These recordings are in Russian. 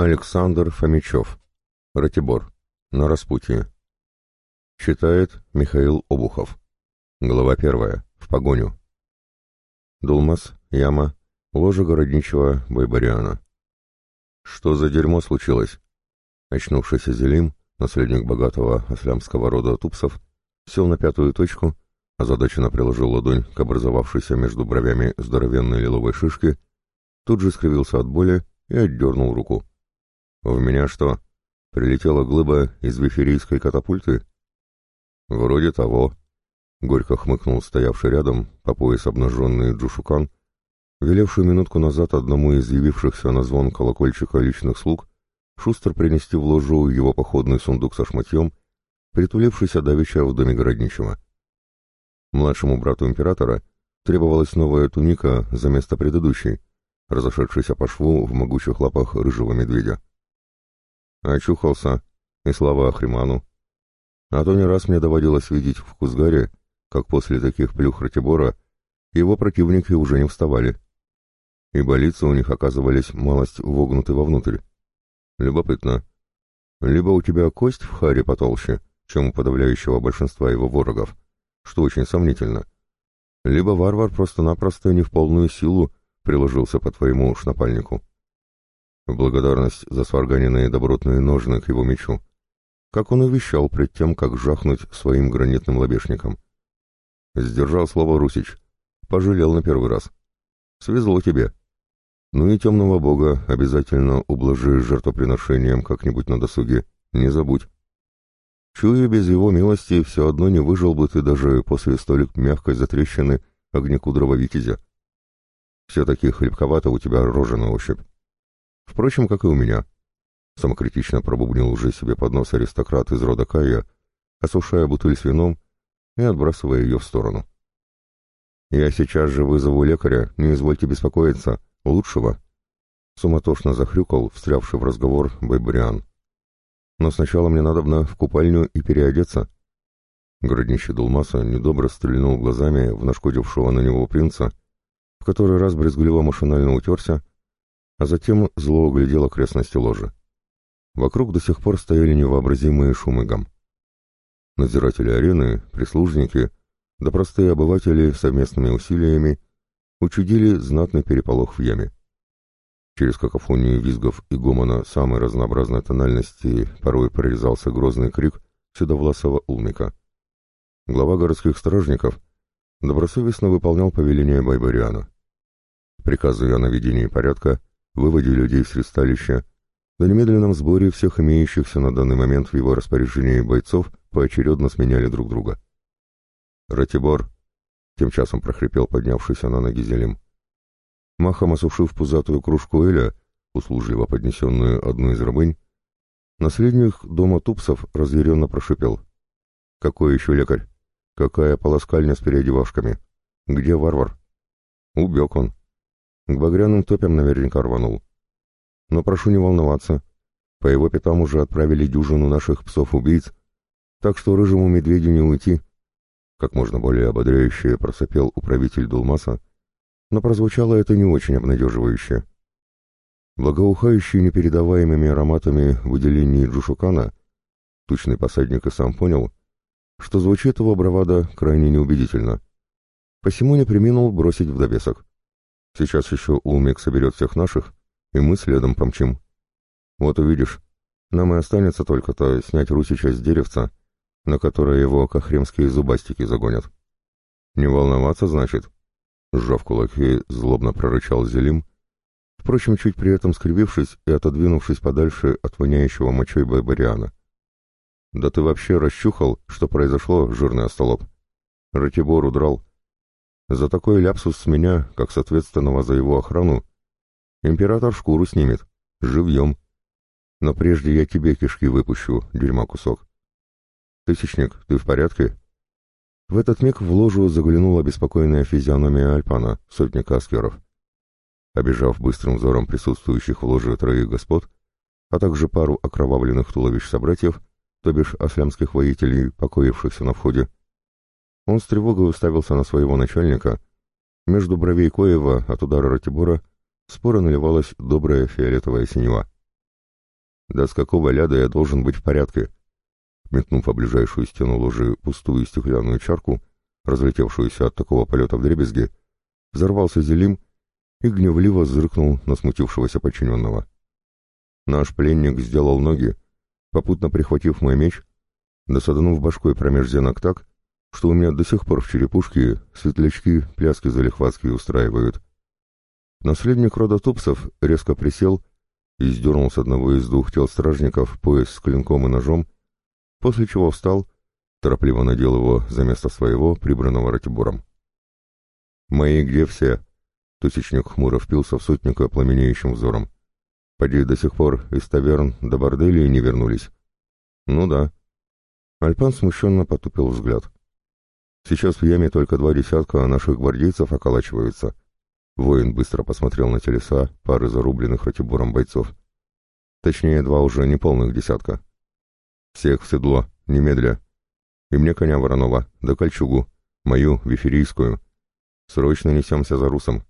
Александр Фомичев. Ратибор. На распутье. Читает Михаил Обухов. Глава первая. В погоню. Дулмас, Яма, ложа городничего Байбариана. Что за дерьмо случилось? Очнувшийся Зелим, наследник богатого аслямского рода тупсов, сел на пятую точку, озадаченно приложил ладонь к образовавшейся между бровями здоровенной лиловой шишке, тут же скривился от боли и отдернул руку. «В меня что, прилетела глыба из виферийской катапульты?» «Вроде того», — горько хмыкнул стоявший рядом, по пояс обнаженный Джушукан, велевший минутку назад одному из явившихся на звон колокольчика личных слуг шустер принести в ложу его походный сундук со шматьем, притулившийся давеча в доме городничего. Младшему брату императора требовалась новая туника за место предыдущей, разошедшейся по шву в могучих лапах рыжего медведя. Очухался, и слава Ахриману. А то не раз мне доводилось видеть в Кузгаре, как после таких плюх Ратибора его противники уже не вставали. Ибо лица у них оказывались малость вогнуты вовнутрь. Любопытно. Либо у тебя кость в харе потолще, чем у подавляющего большинства его ворогов, что очень сомнительно. Либо варвар просто-напросто не в полную силу приложился по твоему шнапальнику благодарность за сварганенные добротные ножны к его мечу, как он и вещал пред тем, как жахнуть своим гранитным лобешником. Сдержал слово Русич, пожалел на первый раз. Свезло тебе. Ну и темного бога обязательно ублажи жертвоприношением как-нибудь на досуге, не забудь. Чую, без его милости все одно не выжил бы ты даже после столь мягкой затрещины огнекудрого витязя. Все-таки хлебковато у тебя рожа на ощупь. Впрочем, как и у меня. Самокритично пробубнил уже себе под нос аристократ из рода Кая, осушая бутыль с вином и отбрасывая ее в сторону. «Я сейчас же вызову лекаря, не извольте беспокоиться, лучшего», — суматошно захрюкал, встрявший в разговор Байбариан. «Но сначала мне надобно в купальню и переодеться». Городнище Дулмаса недобро стрельнул глазами в нашкодившего на него принца, в который раз брезгливо машинально утерся а затем зло оглядел окрестности ложи. Вокруг до сих пор стояли невообразимые шумы гам. Надзиратели арены, прислужники, да простые обыватели совместными усилиями учудили знатный переполох в яме. Через какофонию визгов и гомона самой разнообразной тональности порой прорезался грозный крик седовласого улмика. Глава городских стражников добросовестно выполнял повеление Байбариана. Приказывая о наведении порядка, выводе людей с ристалища, на немедленном сборе всех имеющихся на данный момент в его распоряжении бойцов поочередно сменяли друг друга. «Ратибор!» — тем часом прохрипел поднявшийся на ноги Зелим. Махом осушив пузатую кружку Эля, услужливо поднесенную одну из рабынь, наследник дома Тупсов разъяренно прошипел. «Какой еще лекарь? Какая полоскальня с переодевашками? Где варвар?» «Убег он», к багряным топям наверняка рванул. Но прошу не волноваться. По его пятам уже отправили дюжину наших псов-убийц, так что рыжему медведю не уйти. Как можно более ободряюще просопел управитель Дулмаса, но прозвучало это не очень обнадеживающе. Благоухающий непередаваемыми ароматами выделений Джушукана, тучный посадник и сам понял, что звучит его бравада крайне неубедительно. Посему не приминул бросить в добесок. Сейчас еще Улмик соберет всех наших, и мы следом помчим. Вот увидишь, нам и останется только-то снять Русича с деревца, на которое его кахремские зубастики загонят. Не волноваться, значит? Сжав кулаки, злобно прорычал Зелим, впрочем, чуть при этом скривившись и отодвинувшись подальше от воняющего мочой Байбариана. «Да ты вообще расчухал, что произошло, жирный остолоп? Ратибор удрал, за такой ляпсус с меня, как с за его охрану, император шкуру снимет, живьем. Но прежде я тебе кишки выпущу, дерьма кусок. Тысячник, ты в порядке? В этот миг в ложу заглянула беспокойная физиономия Альпана, сотника аскеров. Обежав быстрым взором присутствующих в ложе троих господ, а также пару окровавленных туловищ собратьев, то бишь ослямских воителей, покоившихся на входе, он с тревогой уставился на своего начальника. Между бровей Коева от удара Ратибора споро наливалась добрая фиолетовая синева. Да с какого ляда я должен быть в порядке? Метнув о ближайшую стену ложи пустую стеклянную чарку, разлетевшуюся от такого полета в дребезги, взорвался Зелим и гневливо зыркнул на смутившегося подчиненного. Наш пленник сделал ноги, попутно прихватив мой меч, да саданув башкой промеж зенок так, что у меня до сих пор в черепушке светлячки пляски залихватские устраивают. Наследник рода Тупсов резко присел и сдернул с одного из двух тел стражников пояс с клинком и ножом, после чего встал, торопливо надел его за место своего, прибранного ратибором. «Мои где все?» — тысячник хмуро впился в сотника пламенеющим взором. «Поди до сих пор из таверн до борделей не вернулись». «Ну да». Альпан смущенно потупил взгляд. «Сейчас в яме только два десятка наших гвардейцев околачиваются». Воин быстро посмотрел на телеса пары зарубленных ратибором бойцов. Точнее, два уже неполных десятка. «Всех в седло, немедля. И мне коня Воронова, да кольчугу, мою, виферийскую. Срочно несемся за русом».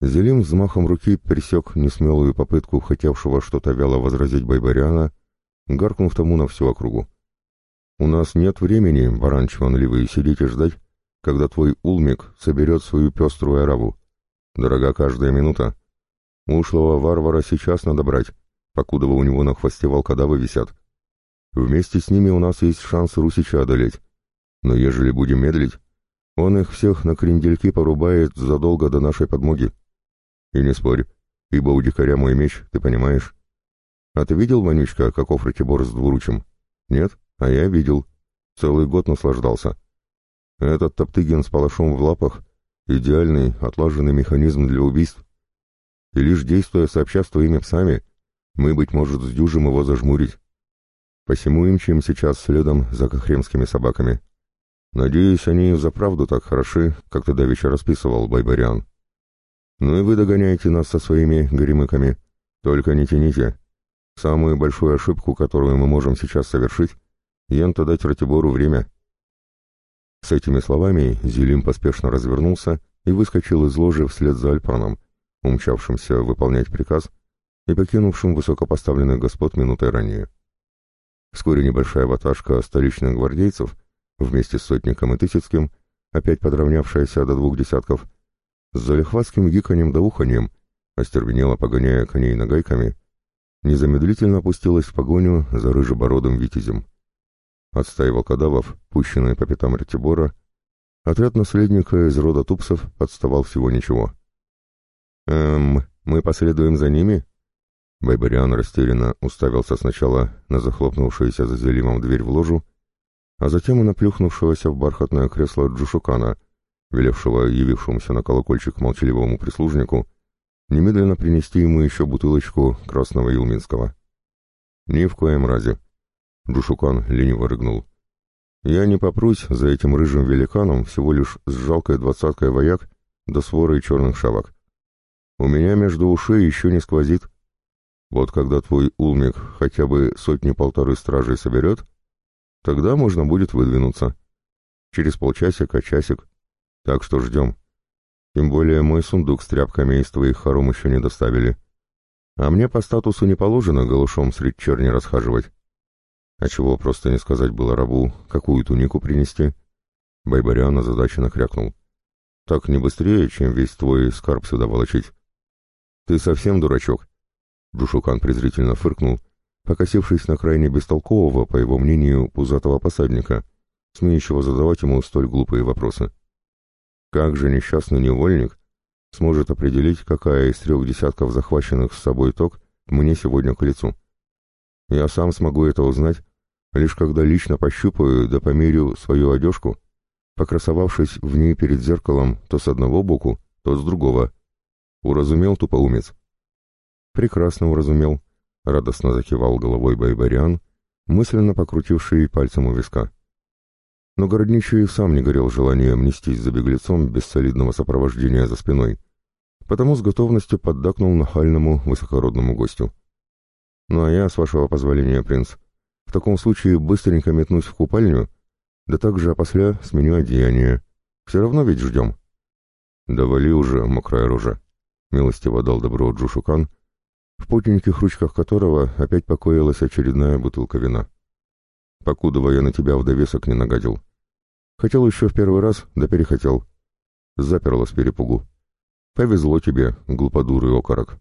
Зелим взмахом руки пересек несмелую попытку хотевшего что-то вяло возразить Байбариана, гаркнув тому на всю округу. «У нас нет времени, баран чванливый, сидеть и ждать, когда твой улмик соберет свою пеструю ораву. Дорога каждая минута. Ушлого варвара сейчас надо брать, покуда у него на хвосте волкодавы висят. Вместе с ними у нас есть шанс Русича одолеть. Но ежели будем медлить, он их всех на крендельки порубает задолго до нашей подмоги. И не спорь, ибо у дикаря мой меч, ты понимаешь. А ты видел, Вонючка, каков Ратибор с двуручем? Нет? А я видел. Целый год наслаждался. Этот Топтыгин с палашом в лапах Идеальный, отлаженный механизм для убийств. И лишь действуя сообща с твоими псами, мы, быть может, сдюжим его зажмурить. Посему им чем сейчас следом за кахремскими собаками. Надеюсь, они за правду так хороши, как ты давеча расписывал, Байбариан. Ну и вы догоняете нас со своими горемыками. Только не тяните. Самую большую ошибку, которую мы можем сейчас совершить, Янта дать Ратибору время. С этими словами Зелим поспешно развернулся и выскочил из ложи вслед за Альпаном, умчавшимся выполнять приказ и покинувшим высокопоставленных господ минутой ранее. Вскоре небольшая ваташка столичных гвардейцев, вместе с сотником и Тысяцким, опять подравнявшаяся до двух десятков, с залихватским гиканьем да уханьем, остервенело погоняя коней нагайками, незамедлительно опустилась в погоню за рыжебородым витязем. От стаи волкодавов, пущенной по пятам Ратибора, отряд наследника из рода Тупсов отставал всего ничего. «Эм, мы последуем за ними?» Байбариан растерянно уставился сначала на захлопнувшуюся за Зелимом дверь в ложу, а затем и на плюхнувшегося в бархатное кресло Джушукана, велевшего явившемуся на колокольчик молчаливому прислужнику, немедленно принести ему еще бутылочку красного Илминского. «Ни в коем разе», Джушукан лениво рыгнул. «Я не попрусь за этим рыжим великаном всего лишь с жалкой двадцаткой вояк до сворой черных шавок. У меня между ушей еще не сквозит. Вот когда твой улмик хотя бы сотни-полторы стражей соберет, тогда можно будет выдвинуться. Через полчасика, часик. Так что ждем. Тем более мой сундук с тряпками из твоих хором еще не доставили. А мне по статусу не положено голышом средь черни расхаживать. А чего просто не сказать было рабу, какую тунику принести? Байбариан озадаченно крякнул. Так не быстрее, чем весь твой скарб сюда волочить. Ты совсем дурачок? Джушукан презрительно фыркнул, покосившись на крайне бестолкового, по его мнению, пузатого посадника, смеющего задавать ему столь глупые вопросы. Как же несчастный невольник сможет определить, какая из трех десятков захваченных с собой ток мне сегодня к лицу? Я сам смогу это узнать, лишь когда лично пощупаю да померю свою одежку, покрасовавшись в ней перед зеркалом то с одного боку, то с другого. Уразумел тупоумец? Прекрасно уразумел, радостно закивал головой Байбариан, мысленно покрутивший пальцем у виска. Но городничий сам не горел желанием нестись за беглецом без солидного сопровождения за спиной, потому с готовностью поддакнул нахальному высокородному гостю. «Ну а я, с вашего позволения, принц, в таком случае быстренько метнусь в купальню, да также опосля сменю одеяние. Все равно ведь ждем. Да вали уже, мокрая рожа. Милостиво дал добро Джушукан, в потненьких ручках которого опять покоилась очередная бутылка вина. Покудова я на тебя в довесок не нагадил. Хотел еще в первый раз, да перехотел. Заперла с перепугу. Повезло тебе, глуподурый окорок.